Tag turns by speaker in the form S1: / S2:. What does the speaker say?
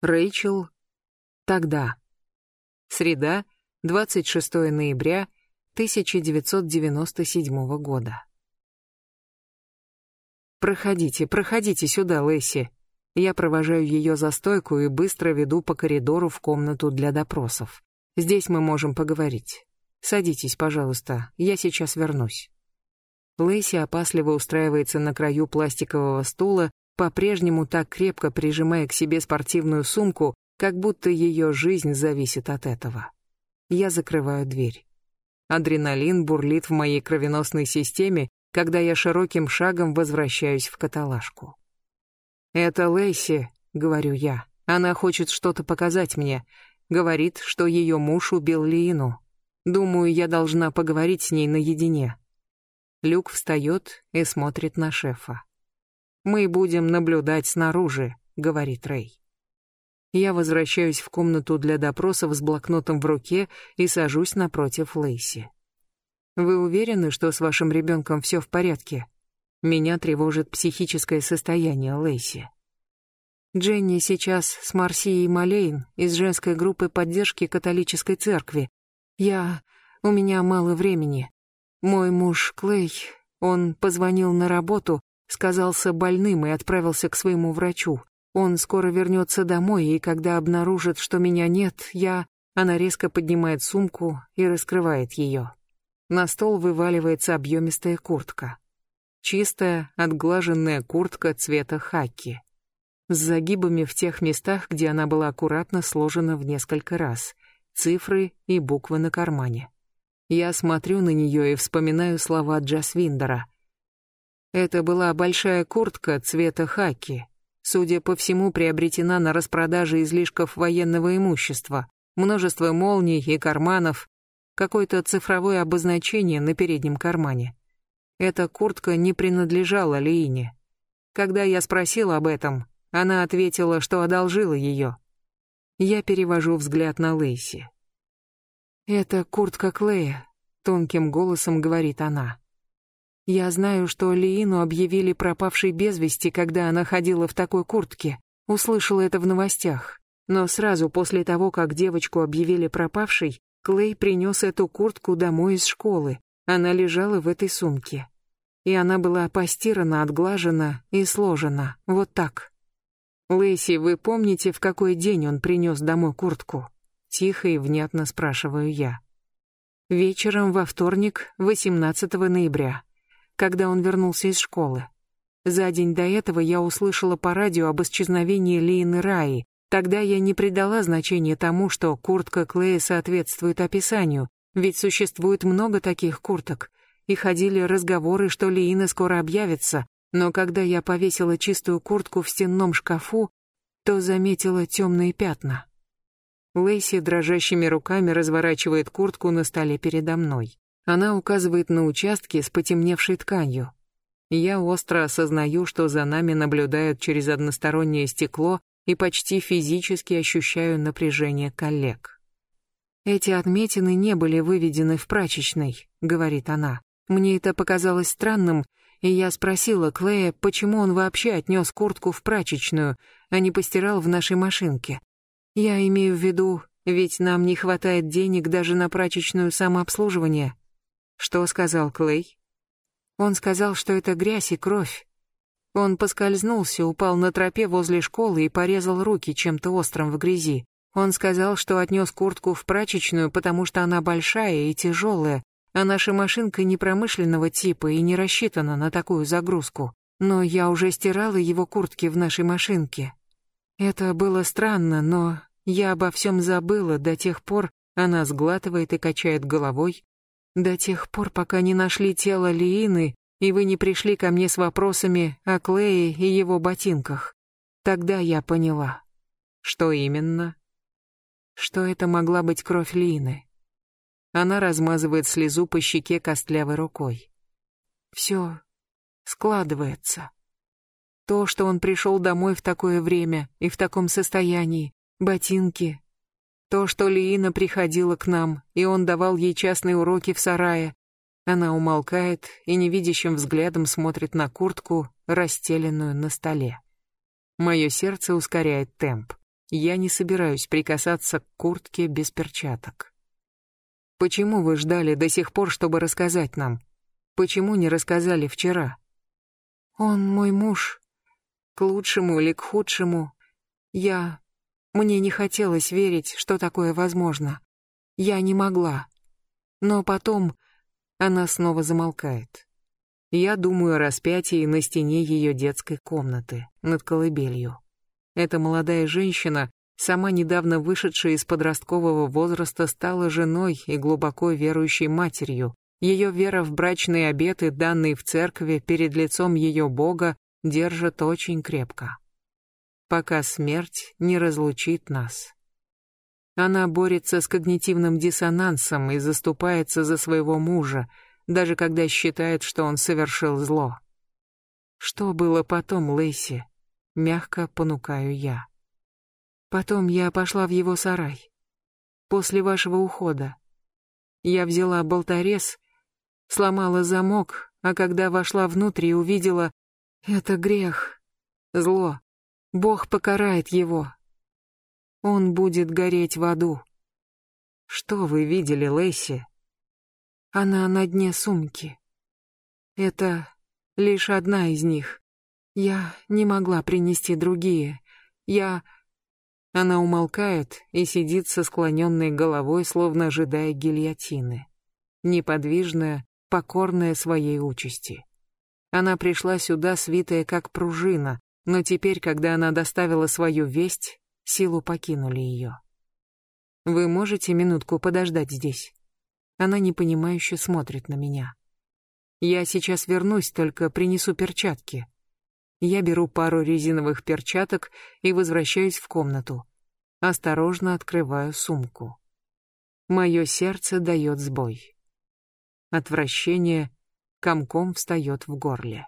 S1: Рэйчел. Тогда. Среда, 26 ноября 1997 года. «Проходите, проходите сюда, Лэсси». Я провожаю ее за стойку и быстро веду по коридору в комнату для допросов. Здесь мы можем поговорить. Садитесь, пожалуйста, я сейчас вернусь. Лэйси опасливо устраивается на краю пластикового стула по-прежнему так крепко прижимая к себе спортивную сумку, как будто ее жизнь зависит от этого. Я закрываю дверь. Адреналин бурлит в моей кровеносной системе, когда я широким шагом возвращаюсь в каталажку. «Это Лэйси», — говорю я. «Она хочет что-то показать мне. Говорит, что ее муж убил Лиину. Думаю, я должна поговорить с ней наедине». Люк встает и смотрит на шефа. Мы будем наблюдать снаружи, говорит Рэй. Я возвращаюсь в комнату для допросов с блокнотом в руке и сажусь напротив Лейси. Вы уверены, что с вашим ребенком все в порядке? Меня тревожит психическое состояние Лейси. Дженни сейчас с Марсией Малейн из женской группы поддержки католической церкви. Я... у меня мало времени. Мой муж Клей, он позвонил на работу, сказался больным и отправился к своему врачу. Он скоро вернется домой, и когда обнаружит, что меня нет, я... Она резко поднимает сумку и раскрывает ее. На стол вываливается объемистая куртка. Чистая, отглаженная куртка цвета хаки. С загибами в тех местах, где она была аккуратно сложена в несколько раз. Цифры и буквы на кармане. Я смотрю на нее и вспоминаю слова Джасвиндера — это была большая куртка цвета хаки. Судя по всему, приобретена на распродаже излишков военного имущества. Множество молний и карманов, какое-то цифровое обозначение на переднем кармане. Эта куртка не принадлежала Лиине. Когда я спросил об этом, она ответила, что одолжила ее. Я перевожу взгляд на Лейси. «Это куртка Клея», — тонким голосом говорит она. Я знаю, что Лиину объявили пропавшей без вести, когда она ходила в такой куртке. Услышала это в новостях. Но сразу после того, как девочку объявили пропавшей, Клей принес эту куртку домой из школы. Она лежала в этой сумке. И она была постирана, отглажена и сложена. Вот так. «Лэйси, вы помните, в какой день он принес домой куртку?» Тихо и внятно спрашиваю я. Вечером во вторник, 18 ноября когда он вернулся из школы. За день до этого я услышала по радио об исчезновении Лейны Раи. Тогда я не придала значения тому, что куртка Клея соответствует описанию, ведь существует много таких курток, и ходили разговоры, что Лейна скоро объявится, но когда я повесила чистую куртку в стенном шкафу, то заметила темные пятна. Лейси дрожащими руками разворачивает куртку на столе передо мной. Она указывает на участки с потемневшей тканью. Я остро осознаю, что за нами наблюдают через одностороннее стекло и почти физически ощущаю напряжение коллег. Эти отметины не были выведены в прачечной, говорит она. Мне это показалось странным, и я спросила Клея, почему он вообще отнес куртку в прачечную, а не постирал в нашей машинке. Я имею в виду, ведь нам не хватает денег даже на прачечную самообслуживание. Что сказал Клей? Он сказал, что это грязь и кровь. Он поскользнулся, упал на тропе возле школы и порезал руки чем-то острым в грязи. Он сказал, что отнес куртку в прачечную, потому что она большая и тяжелая, а наша машинка не промышленного типа и не рассчитана на такую загрузку. Но я уже стирала его куртки в нашей машинке. Это было странно, но я обо всем забыла до тех пор, она сглатывает и качает головой, до тех пор, пока не нашли тело Лиины, и вы не пришли ко мне с вопросами о Клее и его ботинках. Тогда я поняла. Что именно? Что это могла быть кровь Лиины. Она размазывает слезу по щеке костлявой рукой. Все складывается. То, что он пришел домой в такое время и в таком состоянии, ботинки, то, что Лиина приходила к нам, и он давал ей частные уроки в сарае. Она умолкает и невидящим взглядом смотрит на куртку, расстеленную на столе. Мое сердце ускоряет темп. Я не собираюсь прикасаться к куртке без перчаток. Почему вы ждали до сих пор, чтобы рассказать нам? Почему не рассказали вчера? Он мой муж. К лучшему или к худшему. Я... Мне не хотелось верить, что такое возможно. Я не могла. Но потом она снова замолкает. Я думаю о распятии на стене ее детской комнаты, над колыбелью. Эта молодая женщина, сама недавно вышедшая из подросткового возраста, стала женой и глубоко верующей матерью. Ее вера в брачные обеты, данные в церкви перед лицом ее Бога, держит очень крепко. Пока смерть не разлучит нас. Она борется с когнитивным диссонансом и заступается за своего мужа, даже когда считает, что он совершил зло. Что было потом, Лейси? Мягко понукаю я. Потом я пошла в его сарай. После вашего ухода. Я взяла болторез, сломала замок, а когда вошла внутрь и увидела... Это грех, зло. Бог покарает его. Он будет гореть в аду. Что вы видели, Лэйси? Она на дне сумки. Это лишь одна из них. Я не могла принести другие. Я... Она умолкает и сидит со склоненной головой, словно ожидая гильотины. Неподвижная, покорная своей участи. Она пришла сюда, свитая как пружина, но теперь, когда она доставила свою весть, силу покинули ее. Вы можете минутку подождать здесь? Она непонимающе смотрит на меня. Я сейчас вернусь, только принесу перчатки. Я беру пару резиновых перчаток и возвращаюсь в комнату. Осторожно открываю сумку. Мое сердце дает сбой. Отвращение комком встает в горле.